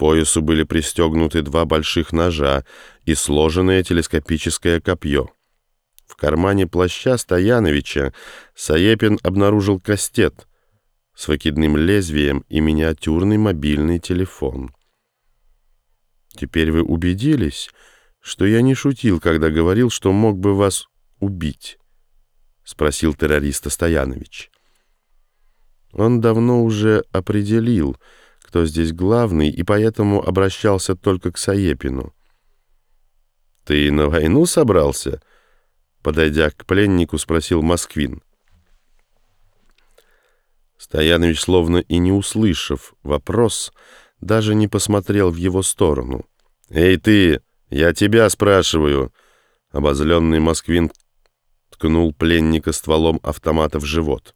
поясу были пристегнуты два больших ножа и сложенное телескопическое копье. В кармане плаща Стояновича Саепин обнаружил кастет с выкидным лезвием и миниатюрный мобильный телефон. «Теперь вы убедились, что я не шутил, когда говорил, что мог бы вас убить?» — спросил террориста Стоянович. Он давно уже определил, кто здесь главный, и поэтому обращался только к Саепину. «Ты на войну собрался?» Подойдя к пленнику, спросил Москвин. Стоянович, словно и не услышав вопрос, даже не посмотрел в его сторону. «Эй ты, я тебя спрашиваю!» Обозленный Москвин ткнул пленника стволом автомата в живот.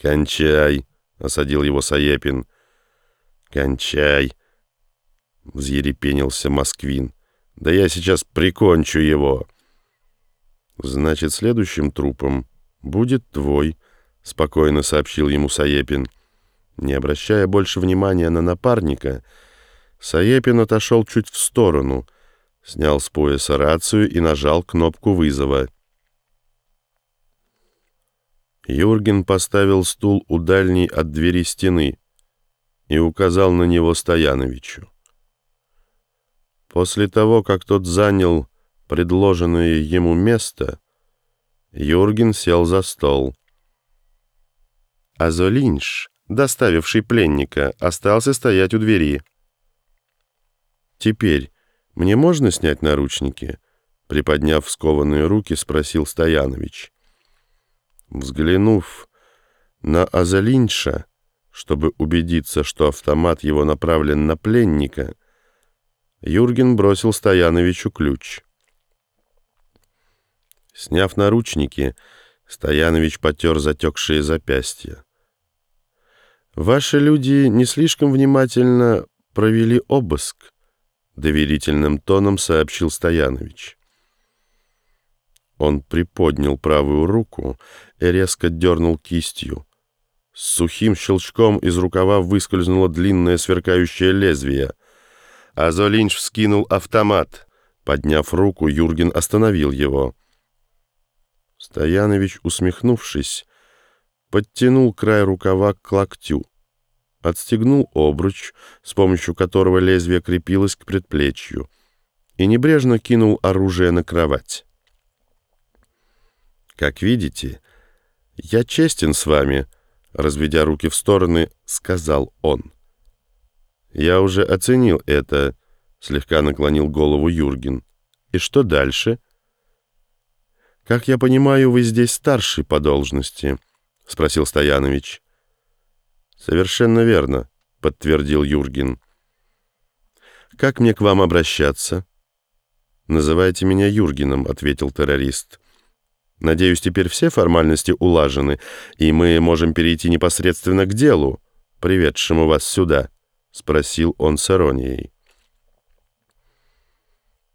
«Кончай!» — осадил его Саепин. «Кончай!» — взъерепенился Москвин. «Да я сейчас прикончу его!» «Значит, следующим трупом будет твой», — спокойно сообщил ему Саепин. Не обращая больше внимания на напарника, Саепин отошел чуть в сторону, снял с пояса рацию и нажал кнопку вызова. Юрген поставил стул у дальней от двери стены и указал на него Стояновичу. После того, как тот занял предложенное ему место, Юрген сел за стол. А Золинш, доставивший пленника, остался стоять у двери. «Теперь мне можно снять наручники?» Приподняв скованные руки, спросил Стоянович. Взглянув на Азалинша, чтобы убедиться, что автомат его направлен на пленника, Юрген бросил Стояновичу ключ. Сняв наручники, Стоянович потер затекшие запястья. «Ваши люди не слишком внимательно провели обыск», — доверительным тоном сообщил Стоянович. Он приподнял правую руку и резко дернул кистью. С сухим щелчком из рукава выскользнуло длинное сверкающее лезвие. Азолинч вскинул автомат. Подняв руку, Юрген остановил его. Стоянович, усмехнувшись, подтянул край рукава к локтю, отстегнул обруч, с помощью которого лезвие крепилось к предплечью, и небрежно кинул оружие на кровать. «Как видите, я честен с вами», — разведя руки в стороны, сказал он. «Я уже оценил это», — слегка наклонил голову Юрген. «И что дальше?» «Как я понимаю, вы здесь старший по должности?» — спросил Стоянович. «Совершенно верно», — подтвердил Юрген. «Как мне к вам обращаться?» «Называйте меня Юргеном», — ответил террорист. «Надеюсь, теперь все формальности улажены, и мы можем перейти непосредственно к делу, приведшему вас сюда», — спросил он с иронией.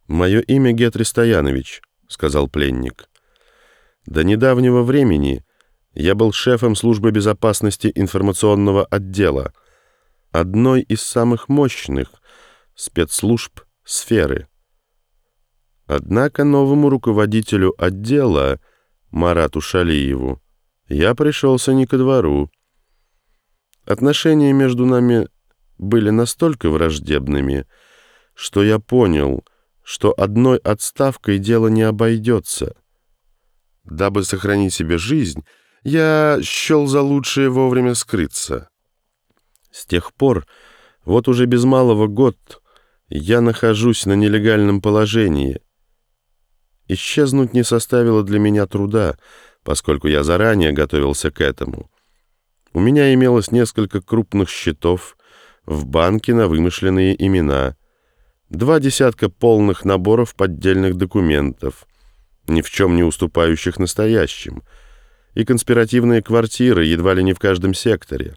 «Мое имя Гетри Стоянович», — сказал пленник. До недавнего времени я был шефом службы безопасности информационного отдела, одной из самых мощных спецслужб сферы. Однако новому руководителю отдела, Марату Шалиеву, я пришелся не ко двору. Отношения между нами были настолько враждебными, что я понял, что одной отставкой дело не обойдется — Дабы сохранить себе жизнь, я счел за лучшее вовремя скрыться. С тех пор, вот уже без малого год, я нахожусь на нелегальном положении. Исчезнуть не составило для меня труда, поскольку я заранее готовился к этому. У меня имелось несколько крупных счетов в банке на вымышленные имена, два десятка полных наборов поддельных документов — ни в чем не уступающих настоящим, и конспиративные квартиры едва ли не в каждом секторе.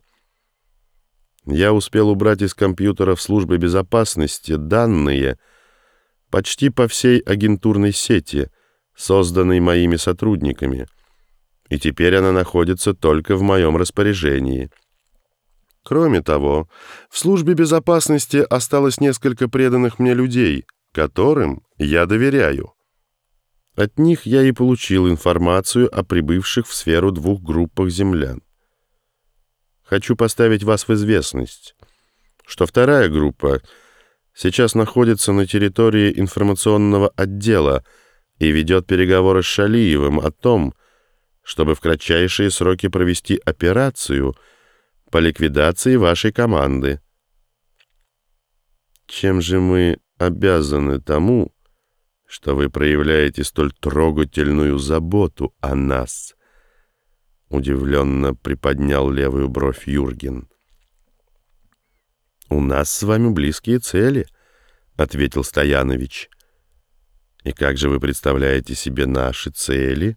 Я успел убрать из компьютера в службе безопасности данные почти по всей агентурной сети, созданной моими сотрудниками, и теперь она находится только в моем распоряжении. Кроме того, в службе безопасности осталось несколько преданных мне людей, которым я доверяю. От них я и получил информацию о прибывших в сферу двух группах землян. Хочу поставить вас в известность, что вторая группа сейчас находится на территории информационного отдела и ведет переговоры с Шалиевым о том, чтобы в кратчайшие сроки провести операцию по ликвидации вашей команды. Чем же мы обязаны тому, что вы проявляете столь трогательную заботу о нас?» Удивленно приподнял левую бровь Юрген. «У нас с вами близкие цели», — ответил Стоянович. «И как же вы представляете себе наши цели?»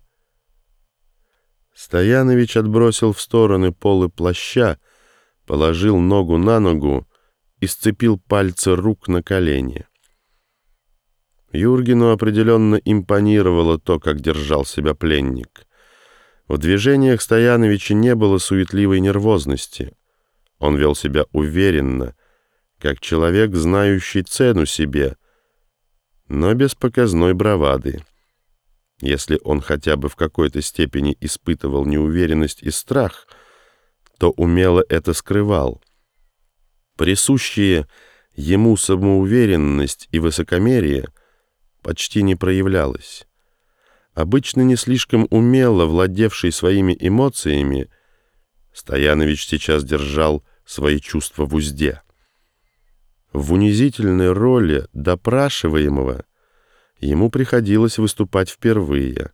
Стоянович отбросил в стороны полы плаща, положил ногу на ногу и сцепил пальцы рук на колени. Юргену определенно импонировало то, как держал себя пленник. В движениях Стояновича не было суетливой нервозности. Он вел себя уверенно, как человек, знающий цену себе, но без показной бравады. Если он хотя бы в какой-то степени испытывал неуверенность и страх, то умело это скрывал. Присущие ему самоуверенность и высокомерие почти не проявлялось. Обычно не слишком умело владевший своими эмоциями, Стоянович сейчас держал свои чувства в узде. В унизительной роли допрашиваемого ему приходилось выступать впервые.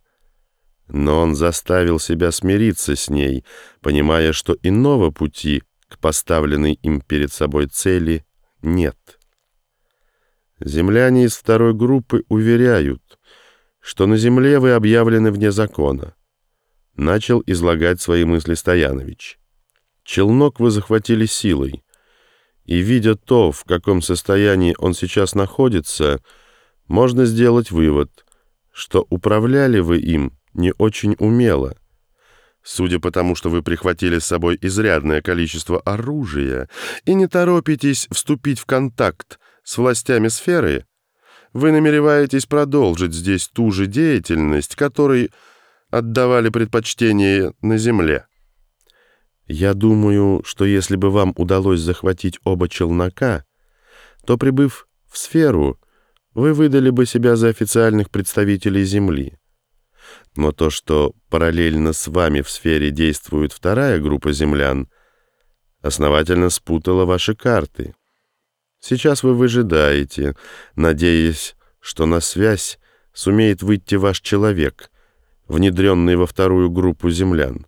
Но он заставил себя смириться с ней, понимая, что иного пути к поставленной им перед собой цели нет. Земляне из второй группы уверяют, что на земле вы объявлены вне закона. Начал излагать свои мысли Стоянович. Челнок вы захватили силой, и, видя то, в каком состоянии он сейчас находится, — можно сделать вывод, что управляли вы им не очень умело. Судя по тому, что вы прихватили с собой изрядное количество оружия и не торопитесь вступить в контакт с властями сферы, вы намереваетесь продолжить здесь ту же деятельность, которой отдавали предпочтение на земле. Я думаю, что если бы вам удалось захватить оба челнока, то, прибыв в сферу, вы выдали бы себя за официальных представителей Земли. Но то, что параллельно с вами в сфере действует вторая группа землян, основательно спутало ваши карты. Сейчас вы выжидаете, надеясь, что на связь сумеет выйти ваш человек, внедренный во вторую группу землян.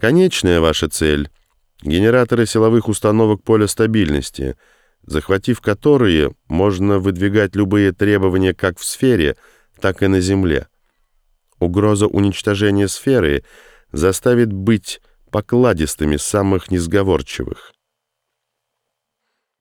Конечная ваша цель — генераторы силовых установок поля стабильности — захватив которые, можно выдвигать любые требования как в сфере, так и на Земле. Угроза уничтожения сферы заставит быть покладистыми самых несговорчивых.